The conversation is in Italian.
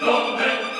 dove